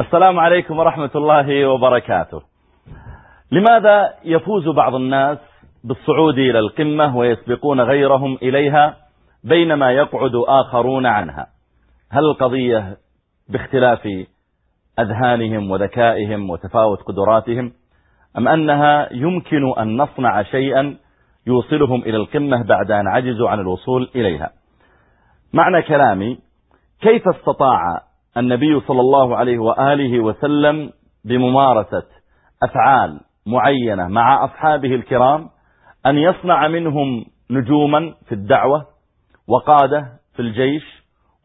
السلام عليكم ورحمة الله وبركاته. لماذا يفوز بعض الناس بالصعود إلى القمة ويسبقون غيرهم إليها بينما يقعد آخرون عنها؟ هل القضية باختلاف أذهانهم وذكائهم وتفاوت قدراتهم أم أنها يمكن أن نصنع شيئا يوصلهم إلى القمة بعد أن عجزوا عن الوصول إليها؟ معنى كلامي كيف استطاع النبي صلى الله عليه وآله وسلم بممارسة أفعال معينة مع أصحابه الكرام أن يصنع منهم نجوما في الدعوة وقادة في الجيش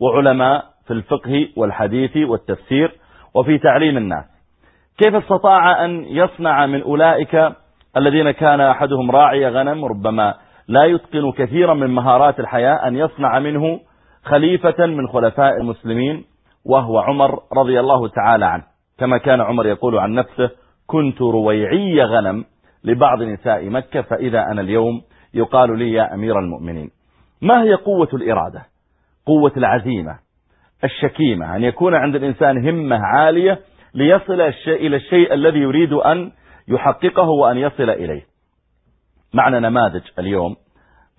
وعلماء في الفقه والحديث والتفسير وفي تعليم الناس. كيف استطاع أن يصنع من أولئك الذين كان أحدهم راعي غنم ربما لا يتقن كثيرا من مهارات الحياة أن يصنع منه خليفة من خلفاء المسلمين وهو عمر رضي الله تعالى عنه. كما كان عمر يقول عن نفسه كنت رويعي غنم لبعض نساء مكة فإذا أنا اليوم يقال لي يا أمير المؤمنين. ما هي قوة الإرادة؟ قوة العزيمة الشكيمة أن يكون عند الإنسان همة عالية ليصل إلى الشيء الذي يريد أن يحققه وأن يصل إليه. معنى نماذج اليوم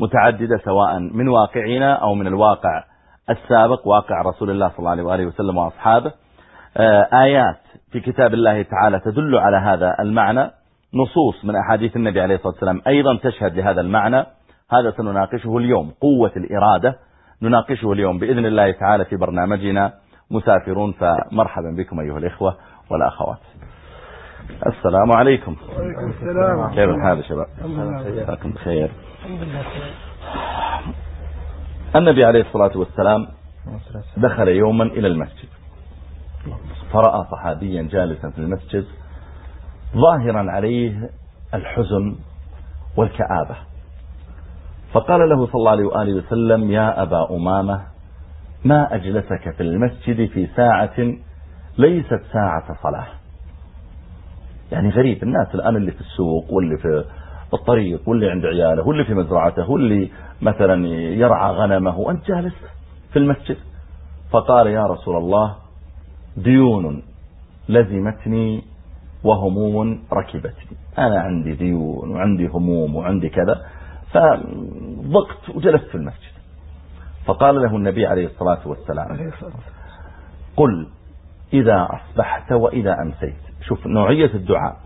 متعددة سواء من واقعنا أو من الواقع. السابق واقع رسول الله صلى الله عليه وسلم وأصحابه. آه، آيات في كتاب الله تعالى تدل على هذا المعنى. نصوص من أحاديث النبي عليه الصلاة والسلام أيضا تشهد لهذا المعنى. هذا سنناقشه اليوم قوة الإرادة. نناقشه اليوم بإذن الله تعالى في برنامجنا. مسافرون فمرحبا بكم أيها الإخوة والأخوات. السلام عليكم. وعليكم السلام. كيف الحال يا شباب؟ لله. بخير النبي عليه الصلاة والسلام دخل يوما إلى المسجد. فرأى صحابيا جالسا في المسجد ظاهرا عليه الحزن والكآبة. فقال له صلى الله عليه وآله وسلم يا أبا أمامة ما أجلسك في المسجد في ساعة ليست ساعة صلاة. يعني غريب الناس الآن اللي في السوق واللي في الطريق واللي عند عياله واللي في مزرعته واللي مثلا يرعى غنمه. وأنت جالس في المسجد. فقال يا رسول الله ديون لزمتني وهموم ركبتني. أنا عندي ديون وعندي هموم وعندي كذا فضقت وجلست في المسجد. فقال له النبي عليه الصلاة والسلام. قل إذا أصبحت وإذا أمسيت. شوف نوعية الدعاء.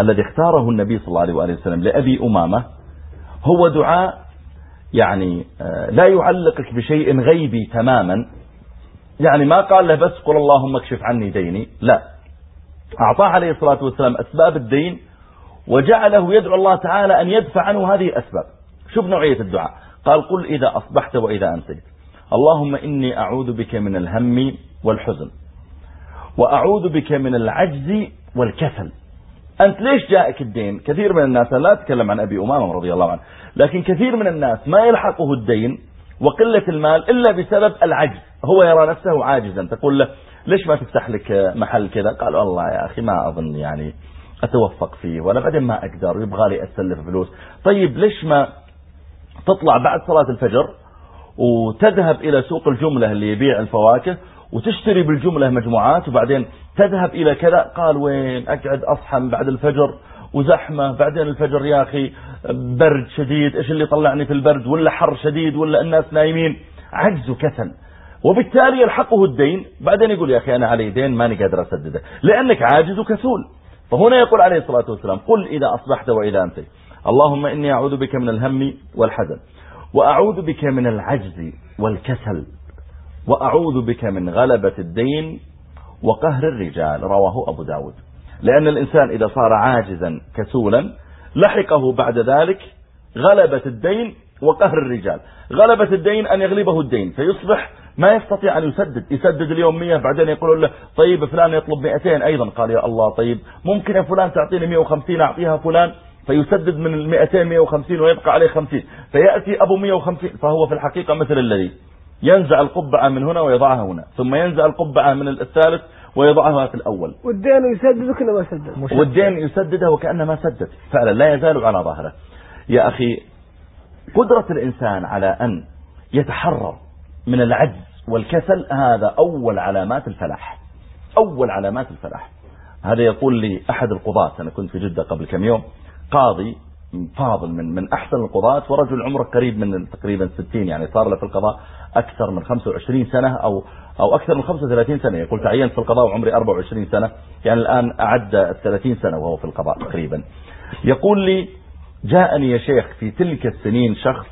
الذي اختاره النبي صلى الله عليه وسلم لأبي أمامة هو دعاء يعني آه، لا يعلقك بشيء غيبي تماما. يعني ما قال له بس قل اللهم اكشف عني ديني لا. أعطاه عليه الصلاة والسلام أسباب الدين وجعله يدعو الله تعالى أن يدفع عنه هذه الأسباب. شوف نوعية الدعاء. قال قل إذا أصبحت وإذا أمسيت اللهم إني أعوذ بك من الهم والحزن وأعوذ بك من العجز والكسل. أنت ليش جاءك الدين؟ كثير من الناس لا أتكلم عن أبي أمامة رضي الله عنه لكن كثير من الناس ما يلحقه الدين وقلة المال إلا بسبب العجز. هو يرى نفسه عاجزا تقول له ليش ما تفتح لك محل كذا؟ قال والله يا أخي ما أظن يعني أتوفق فيه ولا بعدين ما أقدر يبغى لي أسلف فلوس. طيب ليش ما تطلع بعد صلاة الفجر وتذهب إلى سوق الجملة اللي يبيع الفواكه وتشتري بالجملة مجموعات وبعدين تذهب إلى كذا. قال وين؟ أقعد أصحى بعد الفجر وزحمة. بعدين الفجر يا أخي برد شديد. إيش اللي طلعني في البرد؟ ولا حر شديد؟ ولا الناس نايمين؟ عجز وكسل. وبالتالي يلحقه الدين. بعدين يقول يا أخي أنا علي دين ماني قادر أسدده. لأنك عاجز وكسول. فهنا يقول عليه الصلاة والسلام قل إذا أصبحت وإذا أمسيت. اللهم إني أعوذ بك من الهم والحزن وأعوذ بك من العجز والكسل. وأعوذ بك من غلبة الدين وقهر الرجال. رواه أبو داود. لأن الإنسان إذا صار عاجزا كسولا لحقه بعد ذلك غلبة الدين وقهر الرجال. غلبة الدين أن يغلبه الدين فيصبح ما يستطيع أن يسدد. يسدد اليوم مية بعدين يقول له طيب فلان يطلب مئتين أيضا. قال يا الله طيب ممكن يا فلان تعطيني مئة وخمسين أعطيها فلان فيسدد من المئتين مئة وخمسين ويبقى عليه خمسين. فيأتي أبو مئة وخمسين فهو في الحقيقة مثل الذي ينزع القبعة من هنا ويضعها هنا ثم ينزع القبعة من الثالث ويضعها في الأول. والدين يسدد وكأنه ما سدد والدين يسدده وكأنه ما سدد. فعلا لا يزال على ظهره. يا أخي قدرة الإنسان على أن يتحرر من العجز والكسل هذا أول علامات الفلاح. أول علامات الفلاح. هذا يقول لي أحد القضاة أنا كنت في جدة قبل كم يوم قاضي فاضل من من أحسن القضاة ورجل عمره قريب من تقريبا 60 يعني صار له في القضاء أكثر من 25 سنة أو أو أكثر من 35 سنة. يقول تعينت في القضاء وعمري 24 سنة يعني الآن أعد 30 سنة وهو في القضاء تقريبا. يقول لي جاءني يا شيخ في تلك السنين شخص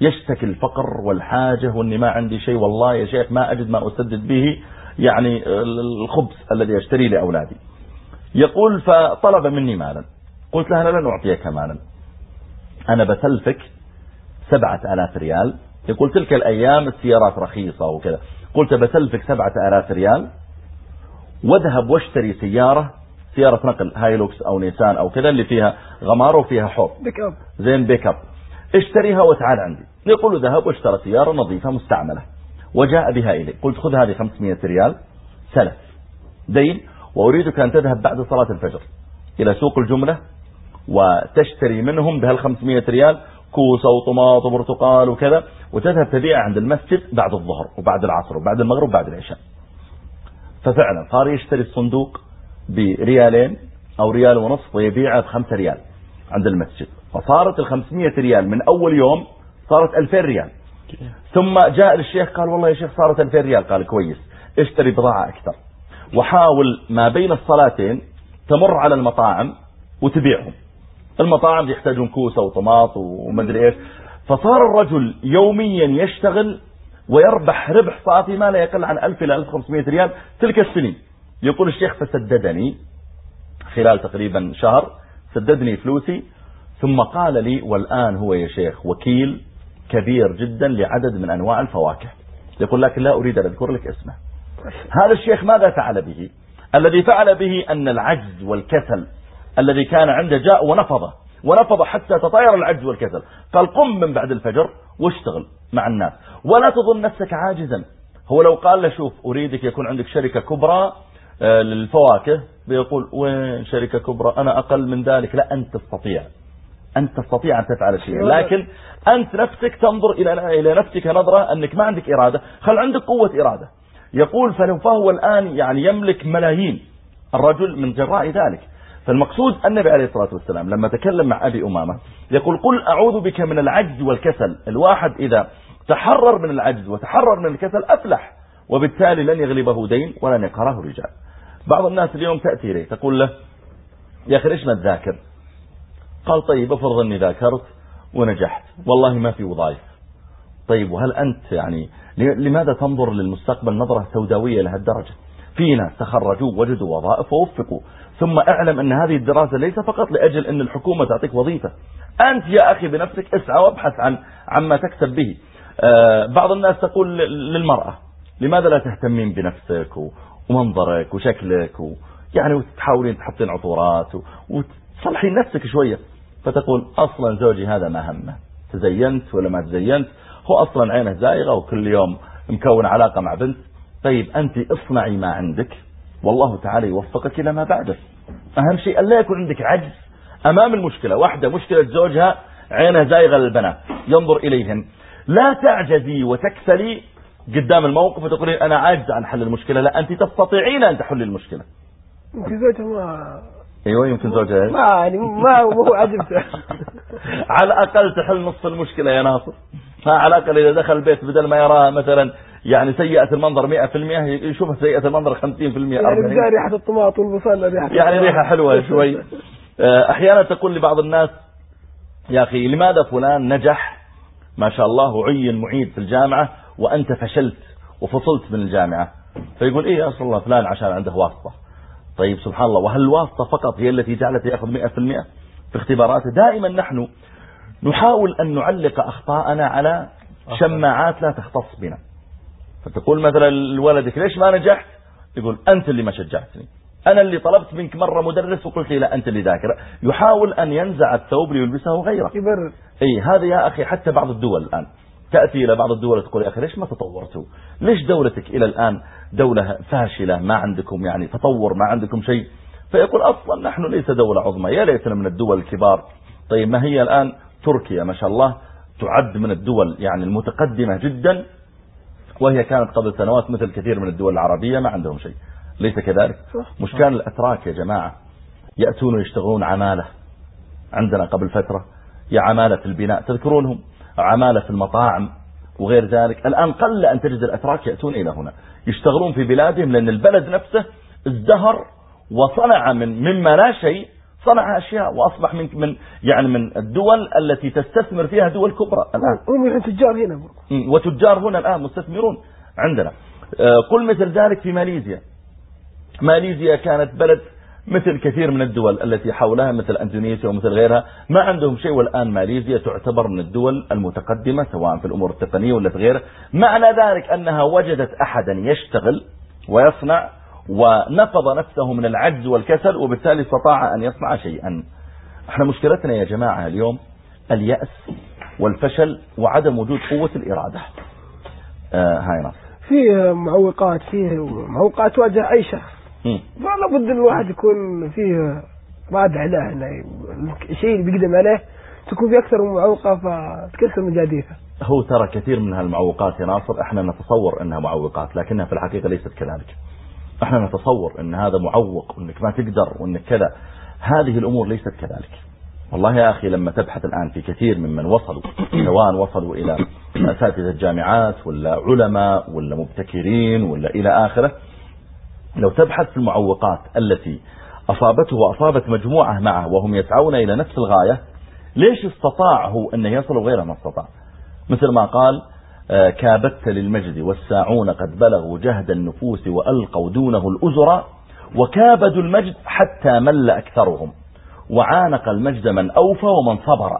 يشتكي الفقر والحاجة وإني ما عندي شيء والله يا شيخ ما أجد ما أسدد به يعني الخبز الذي أشتري لأولادي. يقول فطلب مني مالا. قلت له أنا لن أعطيك مالا أنا بسلفك سبعة آلاف ريال. يقول تلك الأيام السيارات رخيصة وكذا. قلت بسلفك سبعة آلاف ريال. واذهب واشتري سيارة سيارة نقل هايلوكس أو نيسان أو كذا اللي فيها غمار وفيها حوض. زين pick up اشتريها وتعال عندي. يقول ذهب واشترى سيارة نظيفة مستعملة. وجاء بها إلي. قلت خذ هذه 500 ريال. سلف. دين. وأريدك أن تذهب بعد صلاة الفجر إلى سوق الجملة. وتشتري منهم بهال 500 ريال كوسة وطماط وبرتقال وكذا وتذهب تبيع عند المسجد بعد الظهر وبعد العصر وبعد المغرب وبعد العشاء. ففعلا صار يشتري الصندوق بريالين أو ريال ونصف ويبيعه بخمسة ريال عند المسجد. فصارت الخمسمية ريال من أول يوم صارت ألفين ريال. ثم جاء للشيخ قال والله يا شيخ صارت ألفين ريال. قال كويس اشتري بضاعة أكثر. وحاول ما بين الصلاتين تمر على المطاعم وتبيعهم. المطاعم يحتاجون كوسة وطماط ومدري إيش. فصار الرجل يوميا يشتغل ويربح ربح صافي ما لا يقل عن 1000 إلى 1500 ريال تلك السنين. يقول الشيخ فسددني خلال تقريبا شهر سددني فلوسي ثم قال لي والآن هو يا شيخ وكيل كبير جدا لعدد من أنواع الفواكه. يقول لكن لا أريد أن أذكر لك اسمه. هذا الشيخ ماذا فعل به؟ الذي فعل به أن العجز والكسل الذي كان عنده جاء ونفضه ونفض حتى تطاير العجز والكسل. قال قم من بعد الفجر واشتغل مع الناس. ولا تظن نفسك عاجزا. هو لو قال له شوف أريدك يكون عندك شركة كبرى آه، للفواكه بيقول وين شركة كبرى؟ أنا أقل من ذلك. لا أنت تستطيع. أنت تستطيع أن تفعل شيء. لكن أنت نفسك تنظر إلى إلى نفسك نظرة أنك ما عندك إرادة. خل عندك قوة إرادة. يقول فلو فهو الآن يعني يملك ملايين الرجل من جراء ذلك. فالمقصود النبي عليه الصلاة والسلام لما تكلم مع أبي أمامة يقول قل أعوذ بك من العجز والكسل. الواحد إذا تحرر من العجز وتحرر من الكسل أفلح وبالتالي لن يغلبه دين ولن يقره رجال. بعض الناس اليوم تأتي إليه تقول له يا أخي ليش ما تذاكر؟ قال طيب افرض أني ذاكرت ونجحت. والله ما في وظائف. طيب وهل أنت يعني لماذا تنظر للمستقبل نظرة سوداوية لهالدرجة؟ في ناس تخرجوا وجدوا وظائف ووفقوا. ثم أعلم أن هذه الدراسة ليس فقط لأجل أن الحكومة تعطيك وظيفة. أنت يا أخي بنفسك اسعى وابحث عن عما تكسب به. آه، بعض الناس تقول للمرأة لماذا لا تهتمين بنفسك ومنظرك وشكلك يعني وتحاولين تحطين عطورات وتصلحين نفسك شوية. فتقول أصلا زوجي هذا ما همه. تزينت ولا ما تزينت؟ هو أصلا عينه زائغة وكل يوم مكون علاقة مع بنت. طيب أنت اصنعي ما عندك. والله تعالى يوفقك إلى ما بعده. أهم شيء ألا يكون عندك عجز أمام المشكلة. واحدة مشكلة زوجها عينها زائغة للبنات. ينظر إليهن. لا تعجزي وتكسلي قدام الموقف وتقولين أنا عاجز عن حل المشكلة. لا أنت تستطيعين أن تحل المشكلة. يمكن زوجها ما أيوه يمكن زوجها. ما يعني ما هو عجبته على الأقل تحل نصف المشكلة يا ناصر. على الأقل إذا دخل البيت بدل ما يراها مثلا يعني سيئة المنظر 100% يشوفها سيئة المنظر 50% يعني ريحة الطماط والبصل ريحة يعني ريحة حلوة شوي. آه، أحيانا تقول لبعض الناس يا أخي لماذا فلان نجح؟ ما شاء الله وعين معيد في الجامعة وأنت فشلت وفصلت من الجامعة. فيقول إيه أصل الله فلان عشان عنده واسطة. طيب سبحان الله. وهل الواسطة فقط هي التي جعلت يأخذ 100% في اختباراته دائما نحن نحاول أن نعلق أخطاءنا على شماعات لا تختص بنا. فتقول مثلا لولدك ليش ما نجحت؟ يقول أنت اللي ما شجعتني. أنا اللي طلبت منك مرة مدرس وقلت لي لا أنت اللي ذاكر يحاول أن ينزع الثوب ليلبسه غيره يبرر. أي هذا يا أخي حتى بعض الدول الآن. تأتي إلى بعض الدول تقول يا أخي ليش ما تطورتوا؟ ليش دولتك إلى الآن دولة فاشلة ما عندكم يعني تطور ما عندكم شيء؟ فيقول أصلا نحن ليس دولة عظمى يا ليتنا من الدول الكبار. طيب ما هي الآن؟ تركيا ما شاء الله تعد من الدول يعني المتقدمة جدا. وهي كانت قبل سنوات مثل كثير من الدول العربية ما عندهم شيء. ليس كذلك. مش كان الأتراك يا جماعة. يأتون ويشتغلون عمالة. عندنا قبل فترة يا عمالة في البناء تذكرونهم؟ عمالة في المطاعم وغير ذلك. الآن قل أن تجد الأتراك يأتون إلى هنا. يشتغلون في بلادهم لأن البلد نفسه ازدهر وصنع من مما لا شيء صنع أشياء وأصبح من من يعني من الدول التي تستثمر فيها دول كبرى الآن. هم الحين تجار هنا وتجار هنا الآن مستثمرون عندنا. آه، قل مثل ذلك في ماليزيا. ماليزيا كانت بلد مثل كثير من الدول التي حولها مثل إندونيسيا ومثل غيرها ما عندهم شيء والآن ماليزيا تعتبر من الدول المتقدمة سواء في الأمور التقنية ولا في غيرها. معنى ذلك أنها وجدت أحدا يشتغل ويصنع ونفض نفسه من العجز والكسل وبالتالي استطاع أن يصنع شيئا. إحنا مشكلتنا يا جماعة اليوم اليأس والفشل وعدم وجود قوة الإرادة. آه هاي نص فيه معوقات فيه معوقات تواجه أي شخص. فلا بد الواحد يكون فيه راد عليه انه الشيء اللي بيقدم عليه تكون في أكثر من معوقة فتكسر مجاديفه. هو ترى كثير من هالمعوقات يا ناصر إحنا نتصور إنها معوقات لكنها في الحقيقة ليست كذلك. إحنا نتصور ان هذا معوق وانك ما تقدر وانك كذا. هذه الأمور ليست كذلك. والله يا أخي لما تبحث الآن في كثير ممن وصلوا سواء وصلوا إلى أساتذة الجامعات ولا علماء ولا مبتكرين ولا إلى آخره لو تبحث في المعوقات التي أصابته وأصابت مجموعة معه وهم يسعون إلى نفس الغاية ليش استطاع هو أن يصل غيره ما استطاع؟ مثل ما قال كابدت للمجد والساعون قد بلغوا جهد النفوس وألقوا دونه الأزر وكابدوا المجد حتى مل أكثرهم وعانق المجد من أوفى ومن صبر.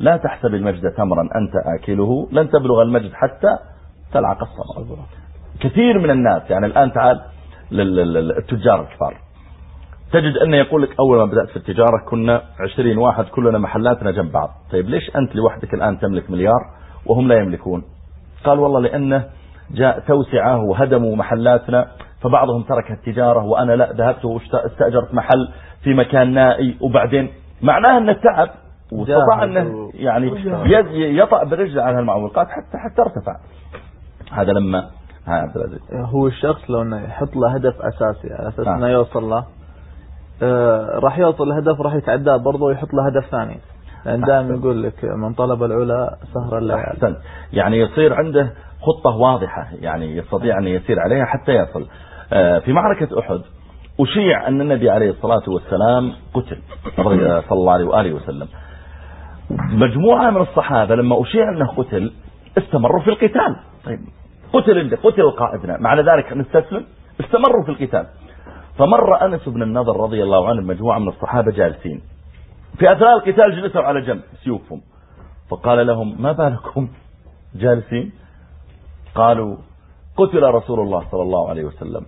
لا تحسب المجد تمرا أنت آكله. لن تبلغ المجد حتى تلعق الصبر. كثير من الناس يعني الآن تعال للتجار الكبار. تجد أنه يقول لك أول ما بدأت في التجارة كنا 20 واحد كلنا محلاتنا جنب بعض. طيب ليش أنت لوحدك الآن تملك مليار وهم لا يملكون؟ قال والله لأنه جاء توسعة وهدموا محلاتنا فبعضهم ترك التجارة وأنا لا ذهبت واستأجرت محل في مكان نائي وبعدين معناه أنه تعب واستطاع أنه يعني يطأ برجل على المعوقات حتى حتى ارتفع. هذا لما عبد العزيز. هو الشخص لو إنه يحط له هدف أساسي على أساس إنه يوصل له آه راح يوصل الهدف راح يتعداه برضه ويحط له هدف ثاني. لأن دائما يقول لك من طلب العلا سهر الليالي. احسنت يعني يصير عنده خطة واضحة يعني يستطيع أن يسير عليها حتى يصل. آه في معركة أحد أشيع أن النبي عليه الصلاة والسلام قتل صلى الله عليه وآله وسلم. مجموعة من الصحابة لما أشيع أنه قتل استمروا في القتال. طيب قتل عندك قتل قائدنا. معنى ذلك نستسلم؟ استمروا في القتال. فمر أنس بن النضر رضي الله عنه مجموعة من الصحابة جالسين. في أثناء القتال جلسوا على جنب سيوفهم. فقال لهم ما بالكم جالسين؟ قالوا قتل رسول الله صلى الله عليه وسلم.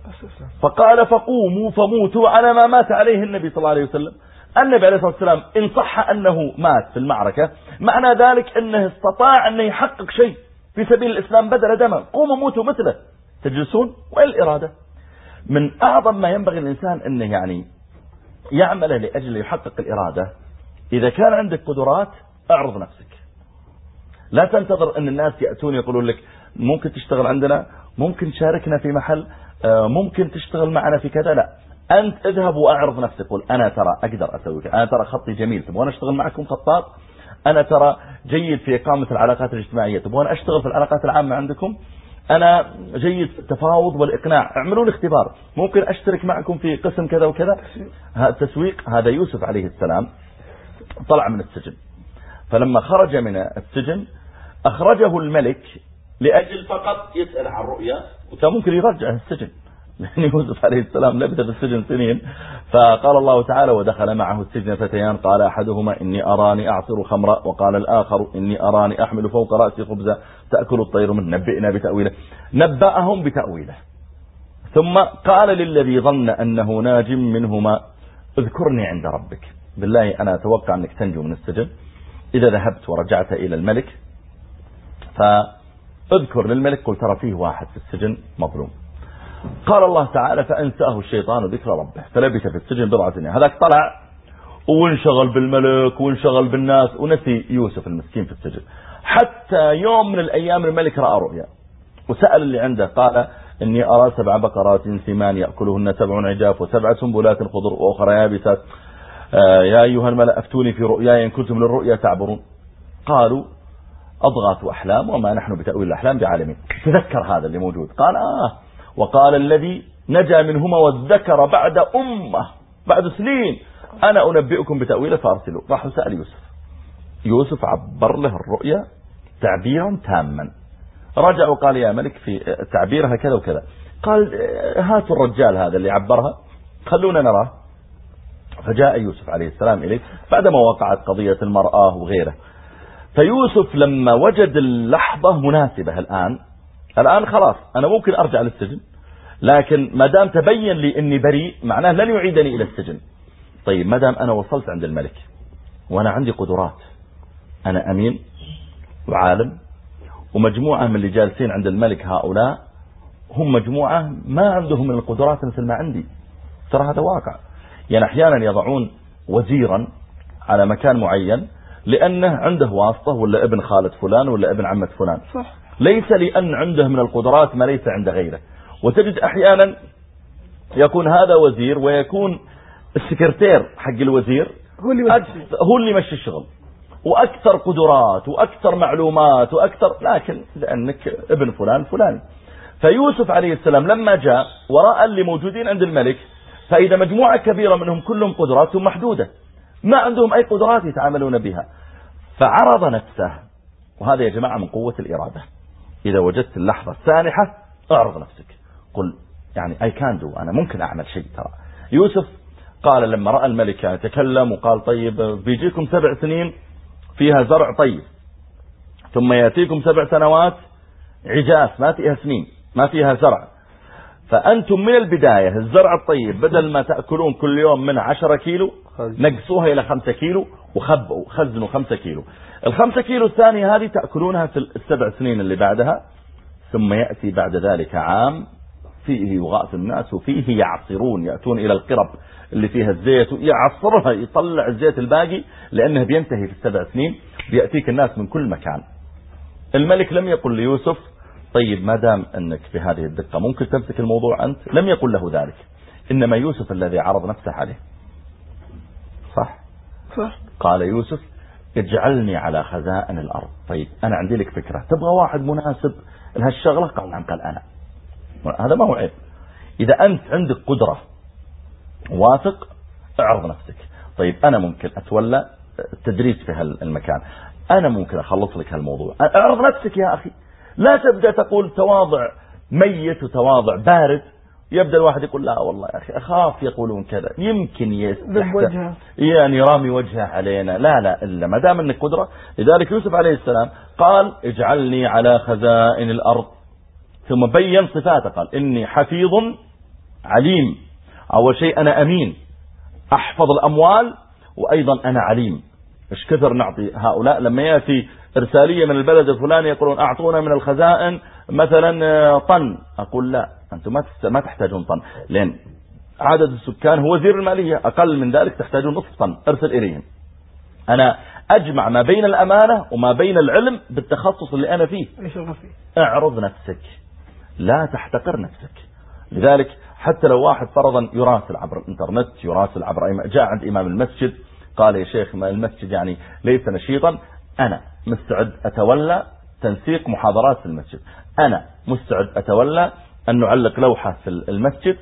فقال فقوموا فموتوا على ما مات عليه النبي صلى الله عليه وسلم. النبي عليه الصلاة والسلام إن صح أنه مات في المعركة معنى ذلك أنه استطاع أنه يحقق شيء في سبيل الإسلام بدل دما قوموا موتوا مثله. تجلسون؟ وين الإرادة من أعظم ما ينبغي الإنسان أنه يعني يعمل لأجل يحقق الإرادة إذا كان عندك قدرات أعرض نفسك. لا تنتظر أن الناس يأتون يقولون لك ممكن تشتغل عندنا ممكن تشاركنا في محل آه، ممكن تشتغل معنا في كذا لا. أنت اذهب وأعرض نفسك قل أنا ترى أقدر أسوي كذا. أنا ترى خطي جميل تبغون أشتغل معكم خطاط؟ أنا ترى جيد في إقامة العلاقات الاجتماعية تبغون أشتغل في العلاقات العامة عندكم؟ أنا جيد في التفاوض والإقناع. اعملوا لي اختبار. ممكن أشترك معكم في قسم كذا وكذا؟ التسويق هذا يوسف عليه السلام. طلع من السجن. فلما خرج من السجن أخرجه الملك لأجل فقط يسأل عن رؤيا وكان ممكن يرجع السجن. لأن يوسف عليه السلام لبث في السجن سنين. فقال الله تعالى ودخل معه السجن فتيان قال أحدهما إني أراني أعصر خمرا وقال الآخر إني أراني أحمل فوق رأسي خبزا تأكل الطير من نبئنا بتأويله. نبأهم بتأويله. ثم قال للذي ظن أنه ناج منهما اذكرني عند ربك بالله أنا أتوقع أنك تنجو من السجن. إذا ذهبت ورجعت إلى الملك فاذكر للملك قل ترى فيه واحد في السجن مظلوم. قال الله تعالى فأنساه الشيطان ذكر ربه. فلبث في السجن بضعة سنين. هذاك طلع وانشغل بالملك وانشغل بالناس ونسي يوسف المسكين في السجن. حتى يوم من الأيام الملك رأى رؤيا وسأل اللي عنده قال إني أرى سبع بقرات سمان يأكلهن سبع عجاف وسبع سنبلات خضر وأخرى يابسات. يا أيها الملأ أفتوني في رؤياي إن كنتم للرؤيا تعبرون. قالوا أضغاث أحلام وما نحن بتأويل الأحلام بعالمين. تذكر هذا اللي موجود. قال آه. وقال الذي نجا منهما والذكر بعد أمة بعد سنين أنا أنبئكم بتأويله فأرسلوا راح سأل يوسف. يوسف عبر له الرؤيا تعبيرا تاما. رجع وقال يا ملك في تعبيرها كذا وكذا. قال هاتوا الرجال هذا اللي عبرها. خلونا نراه. فجاء يوسف عليه السلام إليه بعدما وقعت قضية المرأة وغيره. فيوسف لما وجد اللحظة مناسبة الآن الآن خلاص أنا ممكن أرجع للسجن لكن ما دام تبين لي أني بريء معناه لن يعيدني إلى السجن. طيب ما دام أنا وصلت عند الملك وأنا عندي قدرات أنا أمين وعالم ومجموعة من اللي جالسين عند الملك هؤلاء هم مجموعة ما عندهم من القدرات مثل ما عندي. ترى هذا واقع. يعني أحيانا يضعون وزيرا على مكان معين لأنه عنده واسطة ولا ابن خالد فلان ولا ابن عمة فلان. صح. ليس لأن عنده من القدرات ما ليس عند غيره. وتجد أحيانا يكون هذا وزير ويكون السكرتير حق الوزير هو اللي يمشي. هو اللي يمشي الشغل. وأكثر قدرات وأكثر معلومات وأكثر لكن لأنك ابن فلان فلان فيوسف عليه السلام لما جاء ورأى اللي موجودين عند الملك فإذا مجموعة كبيرة منهم كلهم قدراتهم محدودة. ما عندهم أي قدرات يتعاملون بها. فعرض نفسه. وهذا يا جماعة من قوة الإرادة. إذا وجدت اللحظة السانحة اعرض نفسك. قل يعني أي كان دو أنا ممكن أعمل شيء ترى. يوسف قال لما رأى الملك يعني تكلم وقال طيب بيجيكم سبع سنين فيها زرع طيب. ثم يأتيكم سبع سنوات عجاف ما فيها سنين ما فيها زرع. فأنتم من البداية الزرع الطيب بدل ما تأكلون كل يوم من عشرة كيلو نقصوها إلى خمسة كيلو وخبئوا خزنوا خمسة كيلو. الخمسة كيلو الثانية هذه تأكلونها في السبع سنين اللي بعدها ثم يأتي بعد ذلك عام فيه يغاث الناس وفيه يعصرون يأتون إلى القرب اللي فيها الزيت يعصرها يطلع الزيت الباقي لأنه بينتهي في السبع سنين بيأتيك الناس من كل مكان. الملك لم يقل ليوسف طيب ما دام أنك في هذه الدقة ممكن تمسك الموضوع أنت لم يقل له ذلك. إنما يوسف الذي عرض نفسه عليه. صح؟ صح. قال يوسف اجعلني على خزائن الأرض. طيب أنا عندي لك فكرة. تبغى واحد مناسب لهالشغلة؟ قال نعم. قال أنا. هذا ما هو عيب. إذا أنت عندك قدرة واثق اعرض نفسك. طيب أنا ممكن أتولى التدريس في هالمكان. أنا ممكن أخلص لك هالموضوع. أعرض نفسك يا أخي. لا تبدأ تقول تواضع ميت وتواضع بارد. يبدأ الواحد يقول لا والله يا أخي أخاف يقولون كذا. يمكن يستحدث. يعني رامي وجهه علينا. لا لا إلا ما دام أنك قدرة. لذلك يوسف عليه السلام قال اجعلني على خزائن الأرض. ثم بين صفاته قال إني حفيظ عليم. أول شيء أنا أمين. أحفظ الأموال وأيضا أنا عليم. إيش كثر نعطي هؤلاء؟ لما يأتي إرسالية من البلد الفلاني يقولون أعطونا من الخزائن مثلا آه، طن. أقول لا أنتم ما ما تحتاجون طن. لأن عدد السكان هو وزير المالية. أقل من ذلك تحتاجون نصف طن. أرسل إليهم. أنا أجمع ما بين الأمانة وما بين العلم بالتخصص اللي أنا فيه. اعرض نفسك. لا تحتقر نفسك. لذلك حتى لو واحد فرضا يراسل عبر الإنترنت يراسل عبر جاء عند إمام المسجد قال يا شيخ ما المسجد يعني ليس نشيطا. أنا مستعد أتولى تنسيق محاضرات في المسجد. أنا مستعد أتولى أن نعلق لوحة في المسجد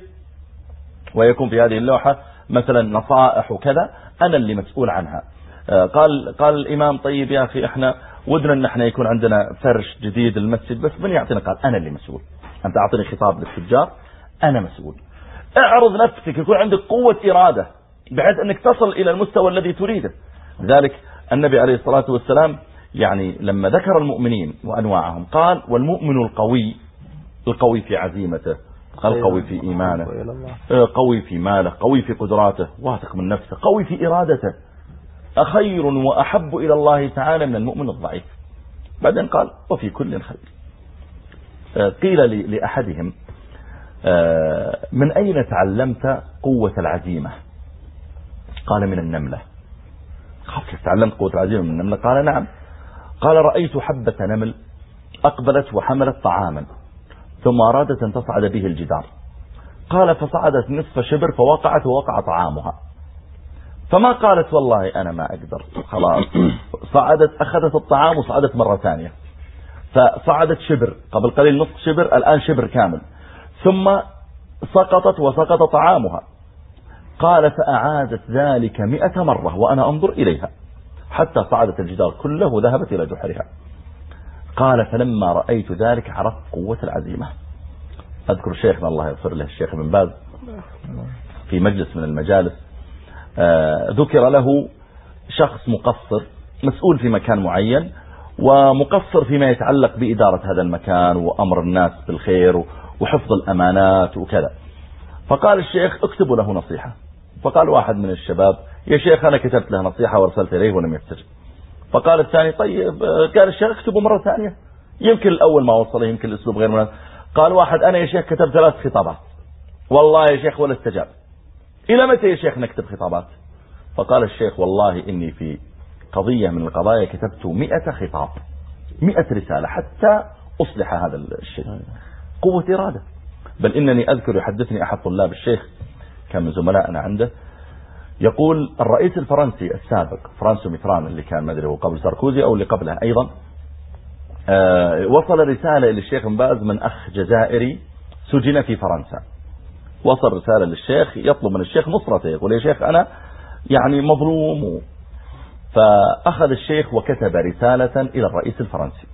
ويكون في هذه اللوحة مثلا نصائح وكذا. أنا اللي مسؤول عنها. آه، قال قال الإمام طيب يا أخي إحنا ودنا أن إحنا يكون عندنا فرش جديد المسجد بس من يعطينا قال أنا اللي مسؤول. أنت أعطني خطاب للتجار أنا مسؤول. اعرض نفسك يكون عندك قوة إرادة. بحيث أنك تصل إلى المستوى الذي تريده. لذلك النبي عليه الصلاة والسلام يعني لما ذكر المؤمنين وأنواعهم قال والمؤمن القوي القوي في عزيمته قال قوي في إيمانه قوي في ماله قوي في قدراته واثق من نفسه قوي في إرادته أخير وأحب إلى الله تعالى من المؤمن الضعيف. بعدين قال وفي كل خير. آه، قيل لأحدهم آه، من أين تعلمت قوة العزيمة؟ قال من النملة. كيف تعلمت قوة العزيمة من النملة؟ قال نعم. قال رأيت حبة نمل أقبلت وحملت طعاما ثم أرادت أن تصعد به الجدار. قال فصعدت نصف شبر فوقعت ووقع طعامها. فما قالت والله أنا ما أقدر. خلاص. صعدت أخذت الطعام وصعدت مرة ثانية. فصعدت شبر قبل قليل نصف شبر الآن شبر كامل. ثم سقطت وسقط طعامها. قال فأعادت ذلك مئة مرة وأنا أنظر إليها حتى صعدت الجدار كله وذهبت إلى جحرها. قال فلما رأيت ذلك عرفت قوة العزيمة. أذكر شيخنا الله يغفر له الشيخ ابن باز في مجلس من المجالس آه، ذكر له شخص مقصر مسؤول في مكان معين ومقصر فيما يتعلق بإدارة هذا المكان وأمر الناس بالخير وحفظ الأمانات وكذا. فقال الشيخ اكتبوا له نصيحة. فقال واحد من الشباب يا شيخ أنا كتبت له نصيحة وأرسلت إليه ولم يستجب فقال الثاني طيب قال الشيخ اكتبوا مرة ثانية. يمكن الأول ما وصله يمكن الأسلوب غير مناسب. قال واحد أنا يا شيخ كتبت ثلاث خطابات. والله يا شيخ ولا استجاب إلى متى يا شيخ نكتب خطابات؟ فقال الشيخ والله إني في قضية من القضايا كتبت مئة خطاب مئة رسالة حتى أصلح هذا الشيء. قوة إرادة. بل إنني أذكر يحدثني أحد طلاب الشيخ من زملائنا عنده. يقول الرئيس الفرنسي السابق فرانسوا ميتران اللي كان ما أدري هو قبل ساركوزي أو اللي قبله أيضا آه، وصل رسالة إلى الشيخ بن باز من أخ جزائري سجن في فرنسا. وصل رسالة للشيخ يطلب من الشيخ نصرته يقول يا شيخ أنا يعني مظلوم. فأخذ الشيخ وكتب رسالة إلى الرئيس الفرنسي.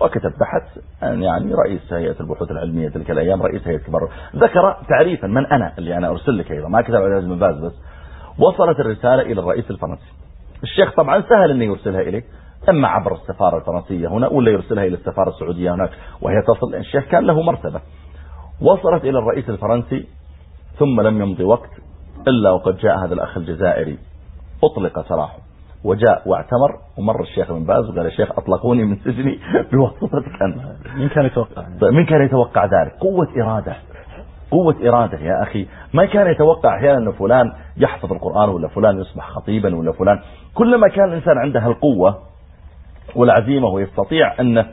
وكتب بحث يعني رئيس هيئة البحوث العلمية تلك الأيام رئيس هيئة كبار. ذكر تعريفا من أنا اللي أنا أرسل لك أيضا ما كتب على من باز بس. وصلت الرسالة إلى الرئيس الفرنسي. الشيخ طبعا سهل أن يرسلها إليه إما عبر السفارة الفرنسية هنا ولا يرسلها إلى السفارة السعودية هناك وهي تصل الشيخ كان له مرتبة. وصلت إلى الرئيس الفرنسي ثم لم يمضي وقت إلا وقد جاء هذا الأخ الجزائري. أطلق سراحه وجاء واعتمر ومر الشيخ من باز وقال يا شيخ أطلقوني من سجني بواسطتك أنت من كان يتوقع؟ طيب، من كان يتوقع ذلك؟ قوة إرادة. قوة إرادة يا أخي. ما كان يتوقع أحيانا أن فلان يحفظ القرآن ولا فلان يصبح خطيبا ولا فلان. كلما كان الإنسان عنده القوة والعزيمة ويستطيع أنه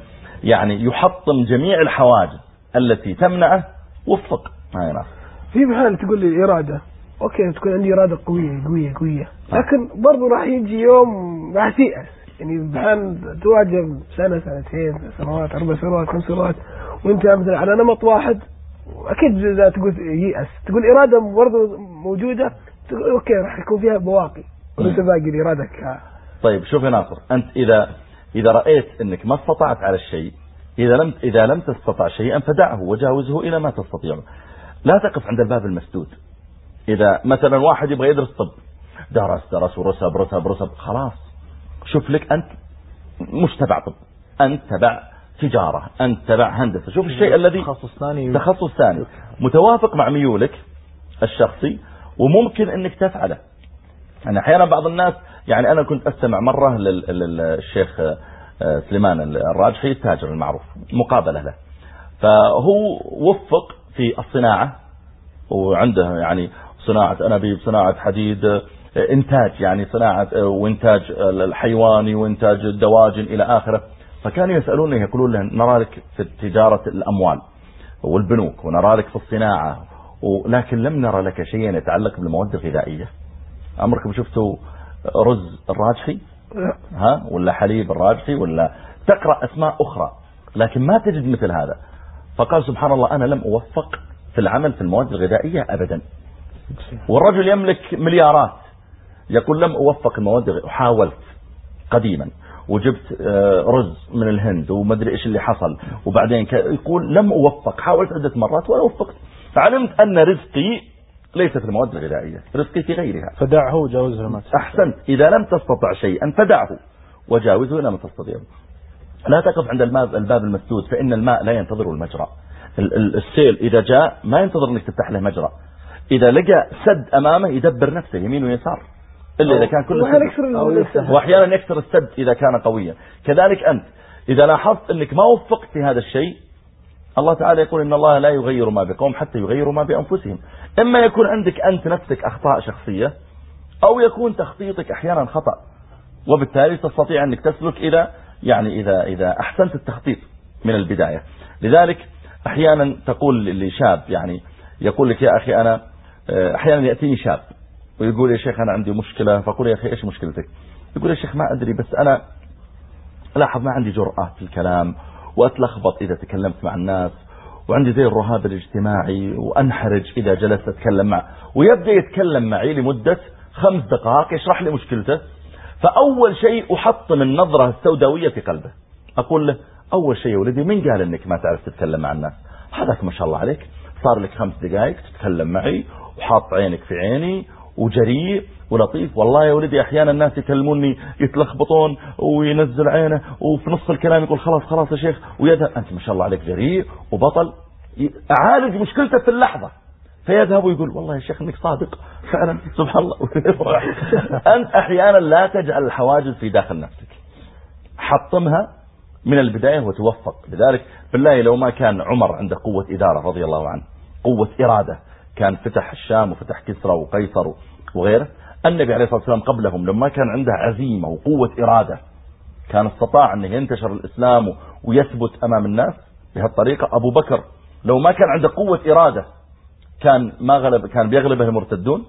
يعني يحطم جميع الحواجز التي تمنعه وفق. هاي نعم في محال تقول لي الإرادة okay تكون عندي إرادة قوية قوية قوية. لكن برضه راح يجي يوم راح تيأس. يعني بحال تواجه سنة سنتين سنوات أربع سنوات خمس سنوات وأنت مثلا على نمط واحد أكيد إذا تقول ييأس. تقول إرادة برضه موجودة تقول okay راح يكون فيها بواقي وانت باقي الإرادة طيب شوف يا ناصر أنت إذا إذا رأيت إنك ما استطعت على الشيء إذا لم إذا لم تستطع شيئا فدعه وجاوزه إلى ما تستطيع. لا تقف عند الباب المسدود. إذا مثلا واحد يبغى يدرس طب درس درس ورسب رسب رسب خلاص. شوف لك أنت مش تبع طب أنت تبع تجارة أنت تبع هندسة. شوف الشيء الذي تخصص ثاني. تخصص ثاني. متوافق مع ميولك الشخصي وممكن أنك تفعله. يعني أحيانا بعض الناس يعني أنا كنت أستمع مرة للشيخ آه، سليمان الراجحي التاجر المعروف مقابلة له. فهو وفق في الصناعة وعنده يعني صناعة أنابيب صناعة حديد إنتاج يعني صناعة وإنتاج الحيواني وإنتاج الدواجن إلى آخره. فكانوا يسألونه يقولون له نرى لك في تجارة الأموال والبنوك ونرى لك في الصناعة ولكن لم نرى لك شيئا يتعلق بالمواد الغذائية. أمركم شفتوا رز الراجحي؟ ها؟ ولا حليب الراجحي؟ ولا تقرأ أسماء أخرى لكن ما تجد مثل هذا. فقال سبحان الله أنا لم أوفق في العمل في المواد الغذائية أبدا. والرجل يملك مليارات. يقول لم أوفق المواد وحاولت قديما وجبت آه، رز من الهند ومدري إيش اللي حصل. وبعدين يقول لم أوفق حاولت عدة مرات ولا وفقت. فعلمت أن رزقي ليس في المواد الغذائية رزقي في غيرها. فدعه وجاوزه ما أحسنت إذا لم تستطع شيئا فدعه وجاوزه إلى ما تستطيع. لا تقف عند الباب المسدود فإن الماء لا ينتظر المجرى. السيل إذا جاء ما ينتظر أنك تفتح له مجرى. إذا لقى سد أمامه يدبر نفسه يمين ويسار. إلا إذا كان كله سد وأحيانا يكسر السد. إذا كان قويا. كذلك أنت إذا لاحظت أنك ما وفقت في هذا الشيء الله تعالى يقول إن الله لا يغير ما بقوم حتى يغيروا ما بأنفسهم. إما يكون عندك أنت نفسك أخطاء شخصية أو يكون تخطيطك أحيانا خطأ وبالتالي تستطيع أنك تسلك إذا يعني إذا إذا أحسنت التخطيط من البداية. لذلك أحيانا تقول لشاب يعني يقول لك يا أخي أنا آه، أحيانا يأتيني شاب ويقول يا شيخ أنا عندي مشكلة فأقول يا أخي إيش مشكلتك؟ يقول يا شيخ ما أدري بس أنا لاحظ ما عندي جرأة في الكلام وأتلخبط إذا تكلمت مع الناس وعندي زي الرهاب الاجتماعي وأنحرج إذا جلست أتكلم معه ويبدأ يتكلم معي لمدة خمس دقائق يشرح لي مشكلته فأول شيء أحطم النظرة السوداوية في قلبه. أقول له أول شيء يا ولدي من قال أنك ما تعرف تتكلم مع الناس؟ هذاك ما شاء الله عليك صار لك خمس دقائق تتكلم معي وحاط عينك في عيني وجريء ولطيف. والله يا ولدي أحيانا الناس يكلموني يتلخبطون وينزل عينه وفي نص الكلام يقول خلاص خلاص يا شيخ. ويذهب. أنت ما شاء الله عليك جريء وبطل. أعالج مشكلته في اللحظة. فيذهب ويقول والله يا شيخ إنك صادق. فعلا. سبحان الله. أنت أحيانا لا تجعل الحواجز في داخل نفسك. حطمها من البداية وتوفق. لذلك بالله لو ما كان عمر عنده قوة إدارة رضي الله عنه قوة إرادة كان فتح الشام وفتح كسرى وقيصر وغيره النبي عليه الصلاة والسلام قبلهم لما كان عنده عزيمة وقوة إرادة كان استطاع أن ينتشر الإسلام ويثبت أمام الناس بهالطريقة. أبو بكر لو ما كان عنده قوة إرادة كان ما غلب كان بيغلبه المرتدون.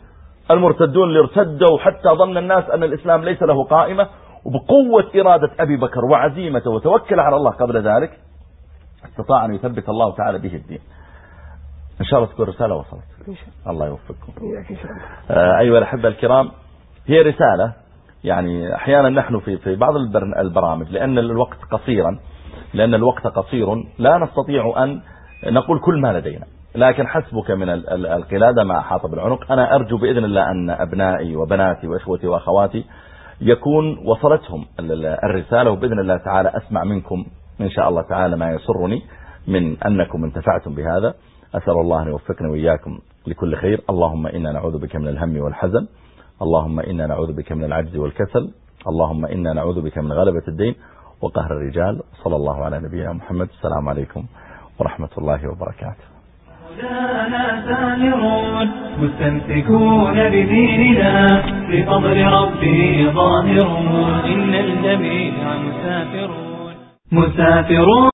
المرتدون اللي ارتدوا حتى ظن الناس أن الإسلام ليس له قائمة وبقوة إرادة أبي بكر وعزيمته وتوكل على الله قبل ذلك استطاع أن يثبت الله تعالى به الدين. إن شاء الله تكون رسالة وصلت. الله. يوفقكم. آه أيها الأحبة الكرام هي رسالة يعني أحيانا نحن في في بعض البرامج لأن الوقت قصيرا لأن الوقت قصير لا نستطيع أن نقول كل ما لدينا. لكن حسبك من القلادة ما أحاط بالعنق أنا أرجو بإذن الله أن أبنائي وبناتي وإخوتي وأخواتي يكون وصلتهم الرسالة وبإذن الله تعالى أسمع منكم إن شاء الله تعالى ما يسرني من أنكم انتفعتم بهذا. أسأل الله أن يوفقني وإياكم. لكل خير. اللهم إنا نعوذ بك من الهم والحزن. اللهم إنا نعوذ بك من العجز والكسل. اللهم إنا نعوذ بك من غلبة الدين وقهر الرجال. صلى الله على نبينا محمد. السلام عليكم ورحمة الله وبركاته. مولانا سامرون مستمسكون بديننا بفضل ربه ظاهرون. إن الجميع مسافرون. مسافرون.